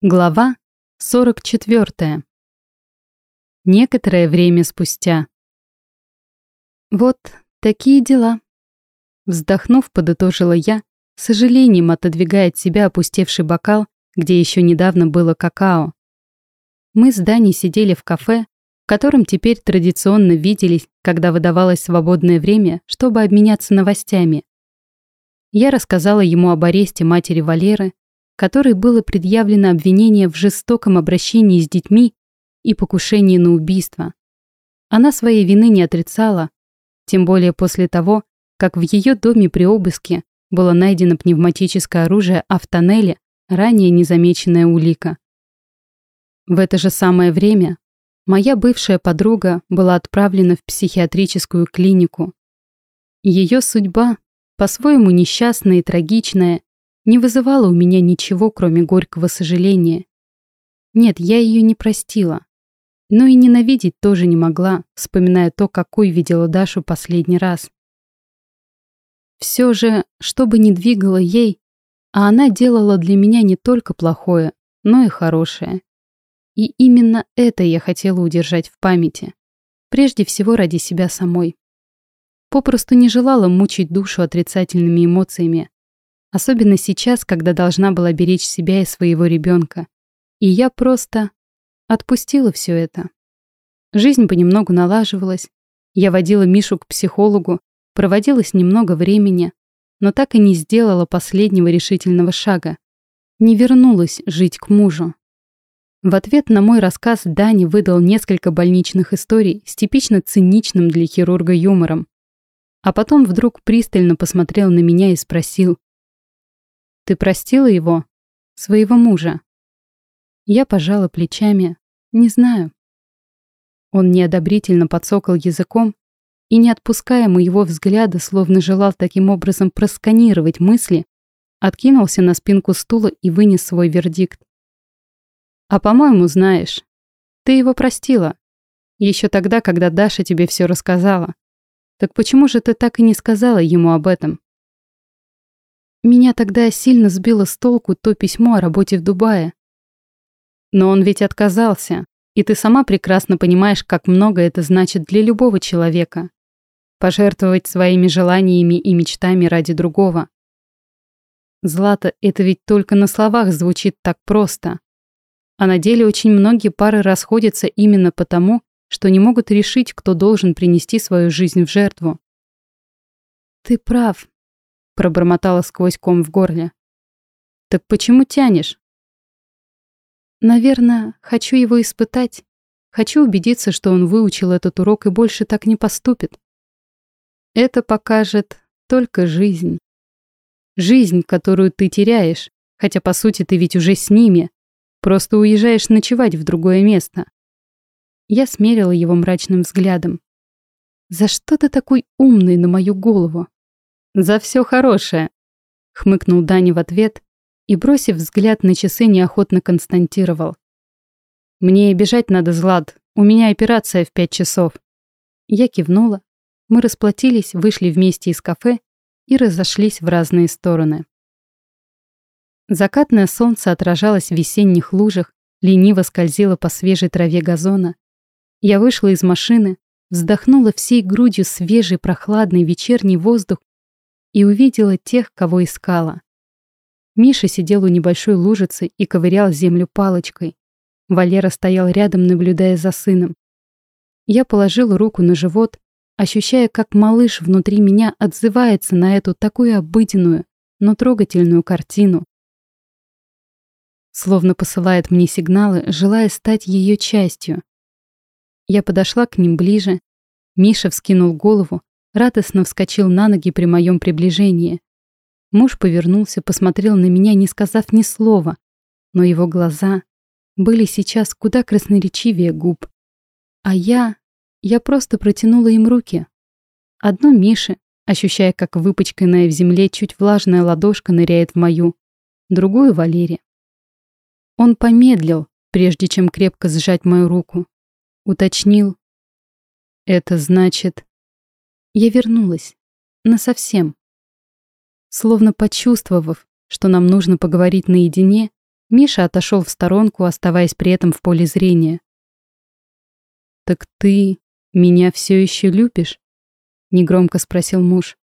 Глава 44. Некоторое время спустя. Вот такие дела. Вздохнув, подытожила я, с сожалением отодвигая от себя опустевший бокал, где еще недавно было какао. Мы с Даней сидели в кафе, в котором теперь традиционно виделись, когда выдавалось свободное время, чтобы обменяться новостями. Я рассказала ему об аресте матери Валеры, которой было предъявлено обвинение в жестоком обращении с детьми и покушении на убийство. Она своей вины не отрицала, тем более после того, как в ее доме при обыске было найдено пневматическое оружие, а в тоннеле ранее незамеченная улика. В это же самое время моя бывшая подруга была отправлена в психиатрическую клинику. Ее судьба, по-своему несчастная и трагичная, не вызывала у меня ничего, кроме горького сожаления. Нет, я ее не простила. Но и ненавидеть тоже не могла, вспоминая то, какой видела Дашу последний раз. Все же, что бы ни двигало ей, а она делала для меня не только плохое, но и хорошее. И именно это я хотела удержать в памяти. Прежде всего ради себя самой. Попросту не желала мучить душу отрицательными эмоциями, Особенно сейчас, когда должна была беречь себя и своего ребенка. И я просто отпустила все это. Жизнь понемногу налаживалась. Я водила Мишу к психологу, проводила с ним много времени, но так и не сделала последнего решительного шага. Не вернулась жить к мужу. В ответ на мой рассказ Дани выдал несколько больничных историй с типично циничным для хирурга юмором. А потом вдруг пристально посмотрел на меня и спросил, ты простила его? Своего мужа? Я пожала плечами. Не знаю. Он неодобрительно подсокал языком и, не отпуская моего взгляда, словно желал таким образом просканировать мысли, откинулся на спинку стула и вынес свой вердикт. «А по-моему, знаешь, ты его простила. Еще тогда, когда Даша тебе все рассказала. Так почему же ты так и не сказала ему об этом?» Меня тогда сильно сбило с толку то письмо о работе в Дубае. Но он ведь отказался, и ты сама прекрасно понимаешь, как много это значит для любого человека. Пожертвовать своими желаниями и мечтами ради другого. Злата, это ведь только на словах звучит так просто. А на деле очень многие пары расходятся именно потому, что не могут решить, кто должен принести свою жизнь в жертву. Ты прав, пробормотала сквозь ком в горле. Так почему тянешь? Наверное, хочу его испытать. Хочу убедиться, что он выучил этот урок и больше так не поступит. Это покажет только жизнь. Жизнь, которую ты теряешь, хотя по сути ты ведь уже с ними. Просто уезжаешь ночевать в другое место. Я смерила его мрачным взглядом. За что ты такой умный на мою голову? «За все хорошее», — хмыкнул Дани в ответ и, бросив взгляд на часы, неохотно константировал. «Мне бежать надо, Злат. У меня операция в пять часов». Я кивнула. Мы расплатились, вышли вместе из кафе и разошлись в разные стороны. Закатное солнце отражалось в весенних лужах, лениво скользило по свежей траве газона. Я вышла из машины, вздохнула всей грудью свежий прохладный вечерний воздух и увидела тех, кого искала. Миша сидел у небольшой лужицы и ковырял землю палочкой. Валера стоял рядом, наблюдая за сыном. Я положила руку на живот, ощущая, как малыш внутри меня отзывается на эту такую обыденную, но трогательную картину. Словно посылает мне сигналы, желая стать ее частью. Я подошла к ним ближе. Миша вскинул голову, радостно вскочил на ноги при моем приближении. Муж повернулся, посмотрел на меня, не сказав ни слова, но его глаза были сейчас куда красноречивее губ. А я... я просто протянула им руки. Одно Мише, ощущая, как выпачканная в земле чуть влажная ладошка ныряет в мою, другую Валере. Он помедлил, прежде чем крепко сжать мою руку. Уточнил. Это значит... Я вернулась. Насовсем. Словно почувствовав, что нам нужно поговорить наедине, Миша отошел в сторонку, оставаясь при этом в поле зрения. «Так ты меня все еще любишь?» — негромко спросил муж.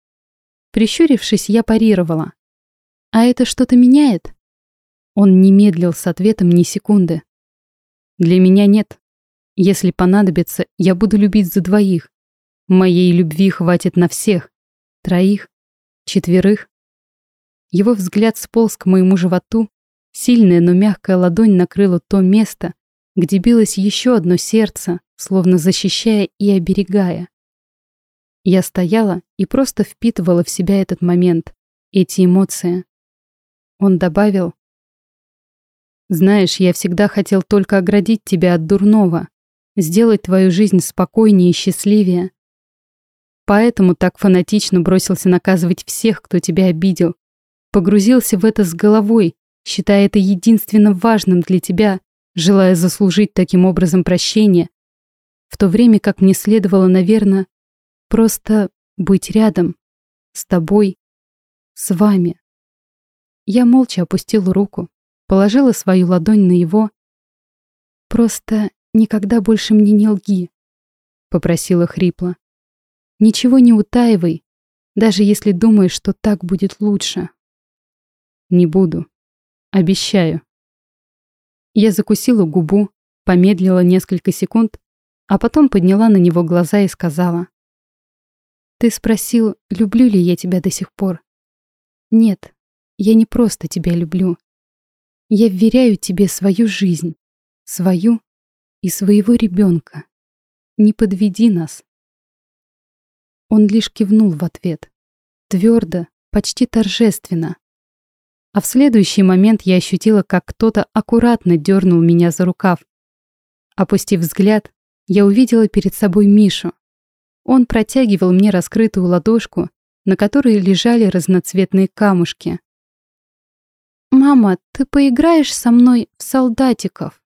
Прищурившись, я парировала. «А это что-то меняет?» Он не медлил с ответом ни секунды. «Для меня нет. Если понадобится, я буду любить за двоих. Моей любви хватит на всех. Троих, четверых». Его взгляд сполз к моему животу, сильная, но мягкая ладонь накрыла то место, где билось еще одно сердце, словно защищая и оберегая. Я стояла и просто впитывала в себя этот момент, эти эмоции. Он добавил, «Знаешь, я всегда хотел только оградить тебя от дурного, сделать твою жизнь спокойнее и счастливее. Поэтому так фанатично бросился наказывать всех, кто тебя обидел. Погрузился в это с головой, считая это единственно важным для тебя, желая заслужить таким образом прощение, в то время как мне следовало, наверное, просто быть рядом, с тобой, с вами. Я молча опустила руку, положила свою ладонь на его. «Просто никогда больше мне не лги», — попросила хрипло. «Ничего не утаивай, даже если думаешь, что так будет лучше». «Не буду. Обещаю». Я закусила губу, помедлила несколько секунд, а потом подняла на него глаза и сказала. «Ты спросил, люблю ли я тебя до сих пор? Нет, я не просто тебя люблю. Я вверяю тебе свою жизнь, свою и своего ребенка. Не подведи нас». Он лишь кивнул в ответ. Твердо, почти торжественно. А в следующий момент я ощутила, как кто-то аккуратно дернул меня за рукав. Опустив взгляд, я увидела перед собой Мишу. Он протягивал мне раскрытую ладошку, на которой лежали разноцветные камушки. «Мама, ты поиграешь со мной в солдатиков?»